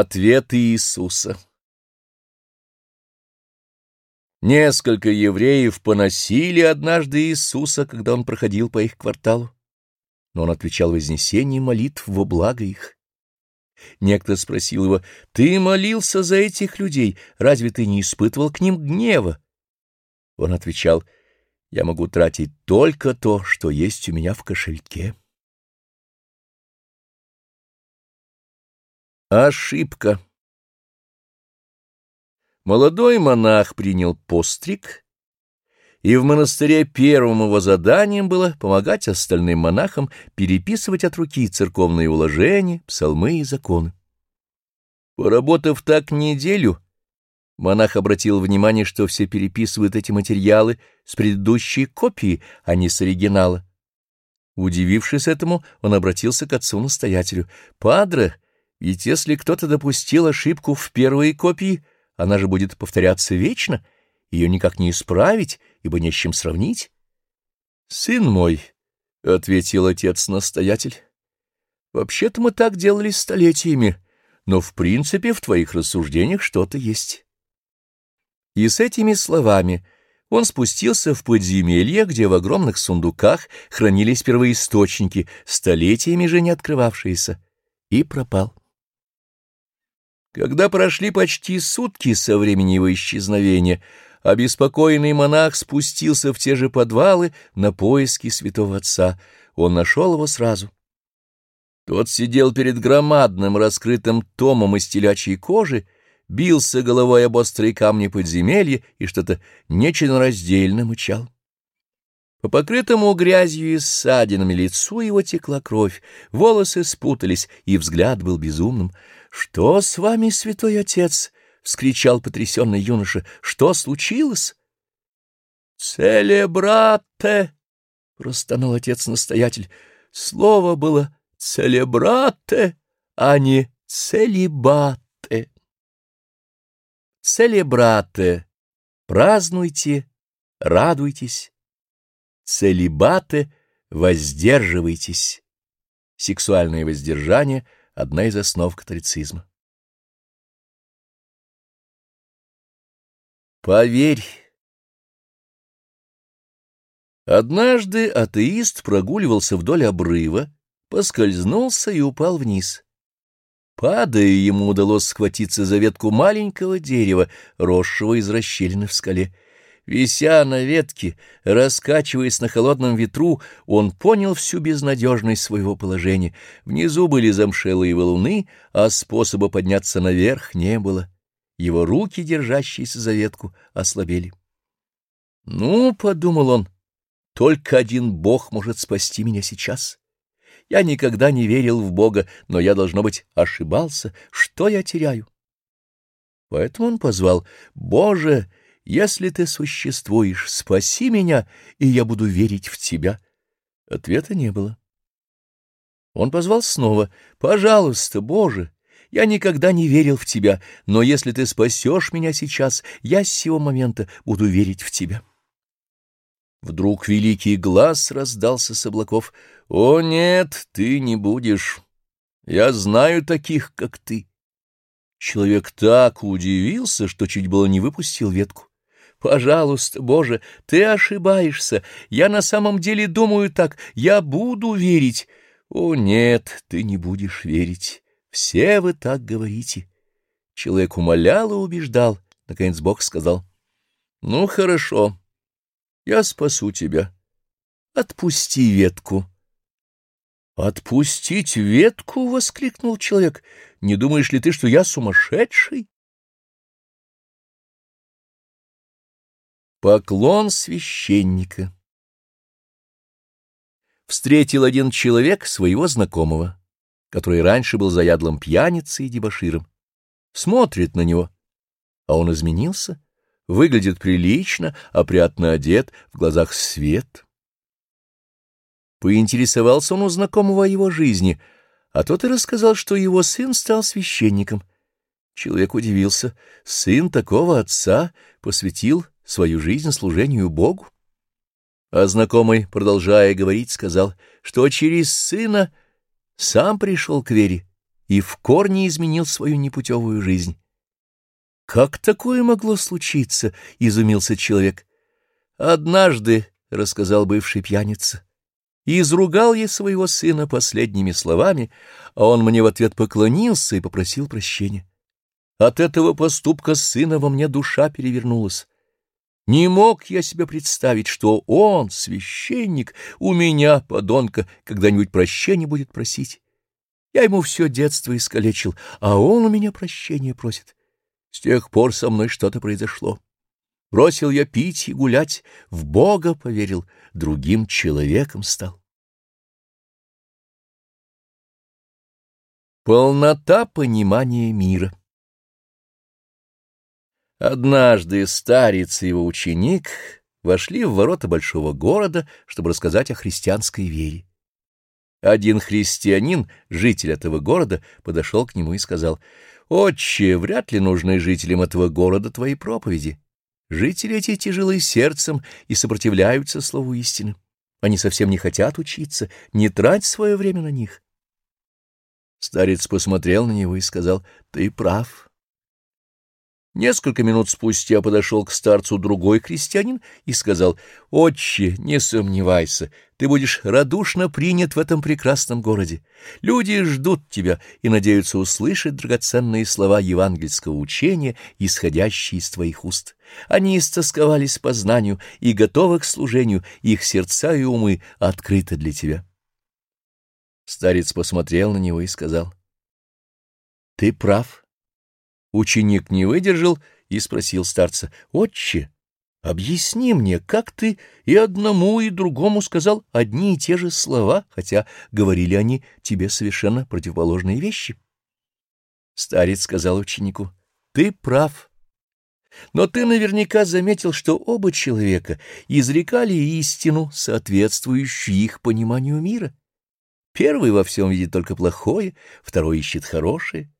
Ответ Иисуса Несколько евреев поносили однажды Иисуса, когда он проходил по их кварталу, но он отвечал вознесением молитв во благо их. Некто спросил его, «Ты молился за этих людей, разве ты не испытывал к ним гнева?» Он отвечал, «Я могу тратить только то, что есть у меня в кошельке». Ошибка. Молодой монах принял постриг, и в монастыре первым его заданием было помогать остальным монахам переписывать от руки церковные уложения, псалмы и законы. Поработав так неделю, монах обратил внимание, что все переписывают эти материалы с предыдущей копии, а не с оригинала. Удивившись этому, он обратился к отцу-настоятелю. «Падре, ведь если кто-то допустил ошибку в первой копии, она же будет повторяться вечно, ее никак не исправить, ибо не с чем сравнить. — Сын мой, — ответил отец-настоятель, — вообще-то мы так делали столетиями, но в принципе в твоих рассуждениях что-то есть. И с этими словами он спустился в подземелье, где в огромных сундуках хранились первоисточники, столетиями же не открывавшиеся, и пропал. Когда прошли почти сутки со времени его исчезновения, обеспокоенный монах спустился в те же подвалы на поиски святого отца. Он нашел его сразу. Тот сидел перед громадным раскрытым томом из телячьей кожи, бился головой об острые камни подземелья и что-то нечленораздельно мычал. По покрытому грязью и ссадинами лицу его текла кровь, волосы спутались, и взгляд был безумным — «Что с вами, святой отец?» — вскричал потрясенный юноша. «Что случилось?» «Целебрате!» — простонал отец-настоятель. Слово было «целебрате», а не «целебате». «Целебрате» — празднуйте, радуйтесь. «Целебате» — воздерживайтесь. Сексуальное воздержание — одна из основ католицизма. Поверь. Однажды атеист прогуливался вдоль обрыва, поскользнулся и упал вниз. Падая, ему удалось схватиться за ветку маленького дерева, росшего из расщелины в скале. Вися на ветке, раскачиваясь на холодном ветру, он понял всю безнадежность своего положения. Внизу были замшелые валуны, а способа подняться наверх не было. Его руки, держащиеся за ветку, ослабели. «Ну, — подумал он, — только один Бог может спасти меня сейчас. Я никогда не верил в Бога, но я, должно быть, ошибался. Что я теряю?» Поэтому он позвал «Боже!» Если ты существуешь, спаси меня, и я буду верить в тебя. Ответа не было. Он позвал снова. «Пожалуйста, Боже, я никогда не верил в Тебя, но если Ты спасешь меня сейчас, я с сего момента буду верить в Тебя». Вдруг великий глаз раздался с облаков. «О, нет, ты не будешь. Я знаю таких, как ты». Человек так удивился, что чуть было не выпустил ветку. Пожалуйста, Боже, ты ошибаешься. Я на самом деле думаю так. Я буду верить. О, нет, ты не будешь верить. Все вы так говорите. Человек умолял и убеждал. Наконец Бог сказал. Ну, хорошо. Я спасу тебя. Отпусти ветку. «Отпустить ветку?» — воскликнул человек. «Не думаешь ли ты, что я сумасшедший?» Поклон священника Встретил один человек своего знакомого, который раньше был заядлым пьяницей и дебоширом. Смотрит на него, а он изменился, выглядит прилично, опрятно одет, в глазах свет. Поинтересовался он у знакомого о его жизни, а тот и рассказал, что его сын стал священником. Человек удивился. Сын такого отца посвятил свою жизнь служению Богу? А знакомый, продолжая говорить, сказал, что через сына сам пришел к вере и в корне изменил свою непутевую жизнь. «Как такое могло случиться?» — изумился человек. «Однажды», — рассказал бывший пьяница, — изругал я своего сына последними словами, а он мне в ответ поклонился и попросил прощения. От этого поступка сына во мне душа перевернулась. Не мог я себе представить, что он, священник, у меня, подонка, когда-нибудь прощения будет просить. Я ему все детство искалечил, а он у меня прощения просит. С тех пор со мной что-то произошло. Бросил я пить и гулять, в Бога поверил, другим человеком стал. Полнота понимания мира Однажды старец и его ученик вошли в ворота большого города, чтобы рассказать о христианской вере. Один христианин, житель этого города, подошел к нему и сказал, «Отче, вряд ли нужны жителям этого города твои проповеди. Жители эти тяжелы сердцем и сопротивляются слову истины. Они совсем не хотят учиться, не трать свое время на них». Старец посмотрел на него и сказал, «Ты прав». Несколько минут спустя подошел к старцу другой крестьянин и сказал, «Отче, не сомневайся, ты будешь радушно принят в этом прекрасном городе. Люди ждут тебя и надеются услышать драгоценные слова евангельского учения, исходящие из твоих уст. Они истосковались по знанию и готовы к служению, их сердца и умы открыты для тебя». Старец посмотрел на него и сказал, «Ты прав». Ученик не выдержал и спросил старца, «Отче, объясни мне, как ты и одному, и другому сказал одни и те же слова, хотя говорили они тебе совершенно противоположные вещи?» Старец сказал ученику, «Ты прав». Но ты наверняка заметил, что оба человека изрекали истину, соответствующую их пониманию мира. Первый во всем видит только плохое, второй ищет хорошее.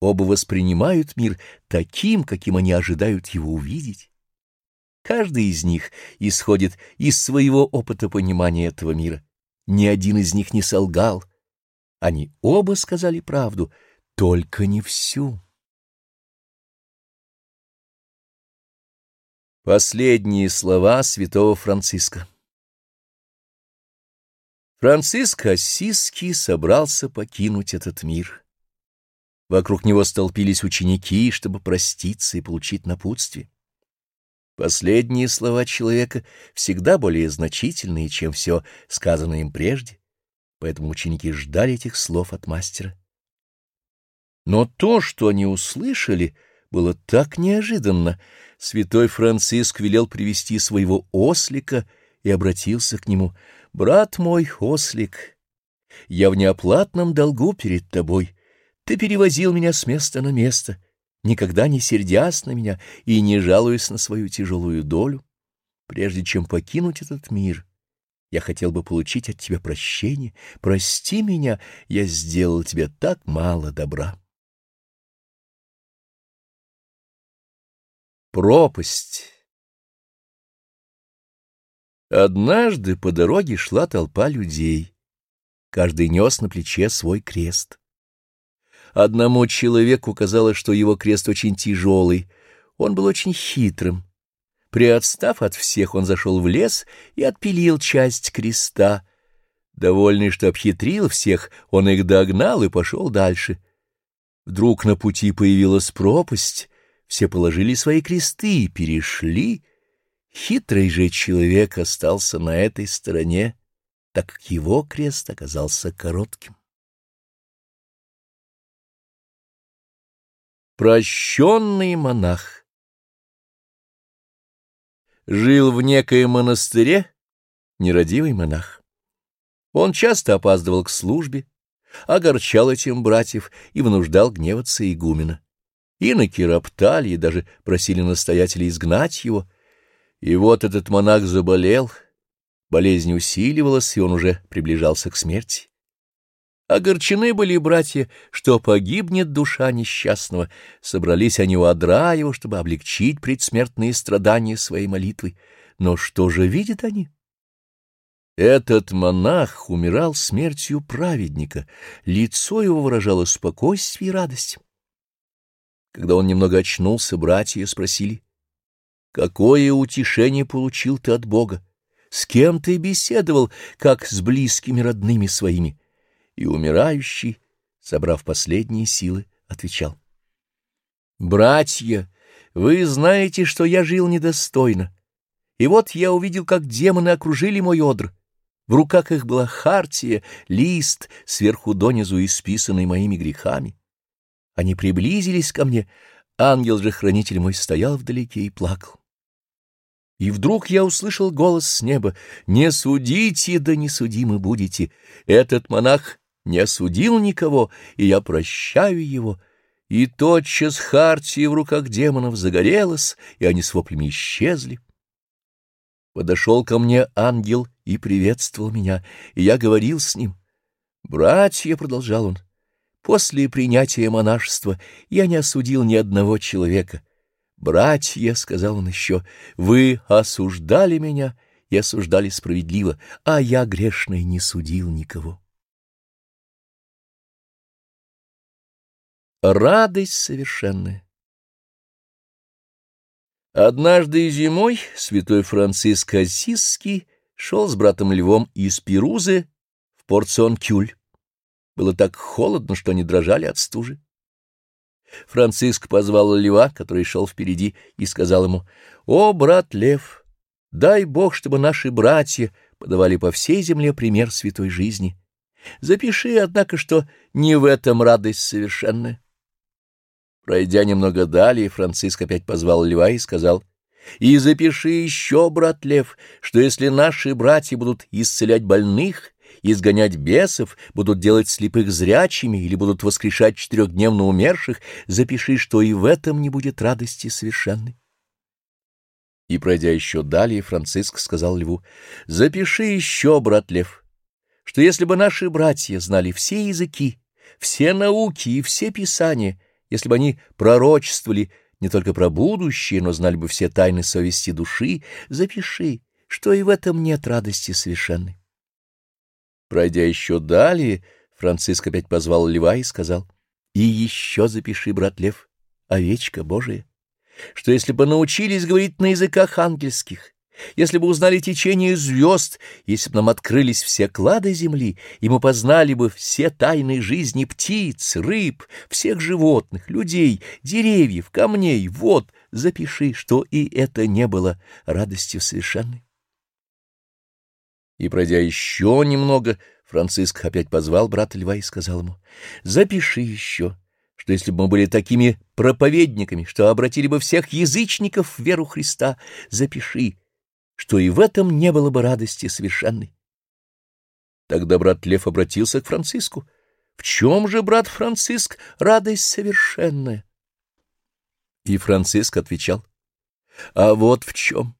Оба воспринимают мир таким, каким они ожидают его увидеть. Каждый из них исходит из своего опыта понимания этого мира. Ни один из них не солгал. Они оба сказали правду, только не всю. Последние слова святого Франциска Франциск Ассизский собрался покинуть этот мир. Вокруг него столпились ученики, чтобы проститься и получить напутствие. Последние слова человека всегда более значительные, чем все сказанное им прежде, поэтому ученики ждали этих слов от мастера. Но то, что они услышали, было так неожиданно. Святой Франциск велел привести своего ослика и обратился к нему. «Брат мой, ослик, я в неоплатном долгу перед тобой». Ты перевозил меня с места на место, никогда не сердясь на меня и не жалуясь на свою тяжелую долю. Прежде чем покинуть этот мир, я хотел бы получить от тебя прощение. Прости меня, я сделал тебе так мало добра. Пропасть Однажды по дороге шла толпа людей. Каждый нес на плече свой крест. Одному человеку казалось, что его крест очень тяжелый. Он был очень хитрым. Приотстав от всех, он зашел в лес и отпилил часть креста. Довольный, что обхитрил всех, он их догнал и пошел дальше. Вдруг на пути появилась пропасть, все положили свои кресты и перешли. Хитрый же человек остался на этой стороне, так как его крест оказался коротким. Прощенный монах Жил в некоем монастыре нерадивый монах. Он часто опаздывал к службе, огорчал этим братьев и вынуждал гневаться игумена. Иноки роптали и даже просили настоятеля изгнать его. И вот этот монах заболел, болезнь усиливалась, и он уже приближался к смерти. Огорчены были братья, что погибнет душа несчастного. Собрались они у одра его, чтобы облегчить предсмертные страдания своей молитвой. Но что же видят они? Этот монах умирал смертью праведника, лицо его выражало спокойствие и радость. Когда он немного очнулся, братья спросили, «Какое утешение получил ты от Бога? С кем ты беседовал, как с близкими родными своими?» И умирающий, собрав последние силы, отвечал, «Братья, вы знаете, что я жил недостойно, и вот я увидел, как демоны окружили мой одр». В руках их была хартия, лист, сверху донизу исписанный моими грехами. Они приблизились ко мне, ангел же хранитель мой стоял вдалеке и плакал. И вдруг я услышал голос с неба «Не судите, да не судимы будете! Этот монах не осудил никого, и я прощаю его». И тотчас хартия в руках демонов загорелась, и они с воплями исчезли. Подошел ко мне ангел и приветствовал меня, и я говорил с ним. «Братья», — продолжал он, — «после принятия монашества я не осудил ни одного человека. Братья», — сказал он еще, — «вы осуждали меня и осуждали справедливо, а я грешный не судил никого». Радость совершенная Однажды зимой святой Франциск Ассизский шел с братом Львом из Пирузы в Порцион-Кюль. Было так холодно, что они дрожали от стужи. Франциск позвал Льва, который шел впереди, и сказал ему, «О, брат Лев, дай Бог, чтобы наши братья подавали по всей земле пример святой жизни. Запиши, однако, что не в этом радость совершенная». Пройдя немного далее, Франциск опять позвал льва и сказал, «И запиши еще, брат Лев, что если наши братья будут исцелять больных, изгонять бесов, будут делать слепых зрячими или будут воскрешать четырехдневно умерших, запиши, что и в этом не будет радости совершенной». И, пройдя еще далее, Франциск сказал льву, «Запиши еще, брат Лев, что если бы наши братья знали все языки, все науки и все писания, если бы они пророчествовали не только про будущее, но знали бы все тайны совести души, запиши, что и в этом нет радости совершенной. Пройдя еще далее, Франциск опять позвал льва и сказал, «И еще запиши, брат лев, овечка Божия, что если бы научились говорить на языках ангельских, если бы узнали течение звезд, если бы нам открылись все клады земли, и мы познали бы все тайны жизни птиц, рыб, всех животных, людей, деревьев, камней, вот, запиши, что и это не было радостью совершенной. И, пройдя еще немного, Франциск опять позвал брата льва и сказал ему, «Запиши еще, что если бы мы были такими проповедниками, что обратили бы всех язычников в веру Христа, запиши, что и в этом не было бы радости совершенной. Тогда брат Лев обратился к Франциску. В чем же, брат Франциск, радость совершенная? И Франциск отвечал. А вот в чем.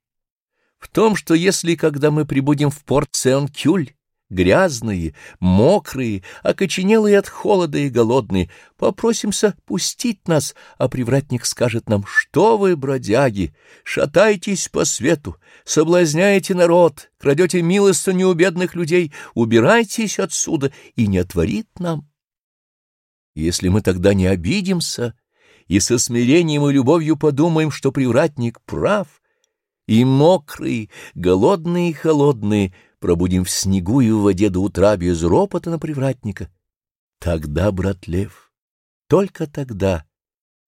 В том, что если, когда мы прибудем в порт Сен-Кюль, грязные, мокрые, окоченелые от холода и голодные, попросимся пустить нас, а привратник скажет нам, что вы, бродяги, шатайтесь по свету, соблазняете народ, крадете милостыню у бедных людей, убирайтесь отсюда и не отворит нам. Если мы тогда не обидимся и со смирением и любовью подумаем, что привратник прав, и мокрые, голодные и холодные — пробудим в снегу и в воде до утра без ропота на привратника, тогда, брат Лев, только тогда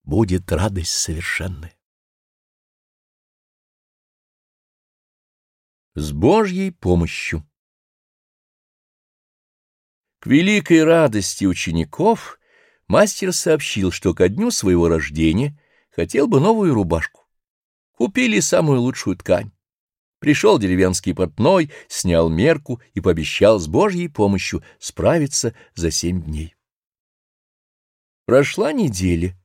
будет радость совершенная. С Божьей помощью К великой радости учеников мастер сообщил, что ко дню своего рождения хотел бы новую рубашку. Купили самую лучшую ткань. Пришел деревенский портной, снял мерку и пообещал с Божьей помощью справиться за семь дней. Прошла неделя.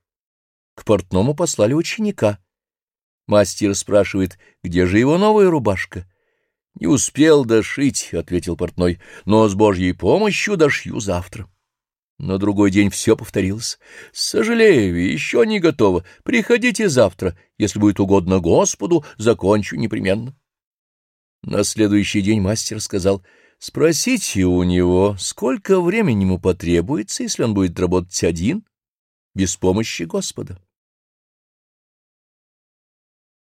К портному послали ученика. Мастер спрашивает, где же его новая рубашка? — Не успел дошить, — ответил портной, — но с Божьей помощью дошью завтра. На другой день все повторилось. — Сожалею, еще не готово. Приходите завтра. Если будет угодно Господу, закончу непременно. На следующий день мастер сказал, «Спросите у него, сколько времени ему потребуется, если он будет работать один, без помощи Господа».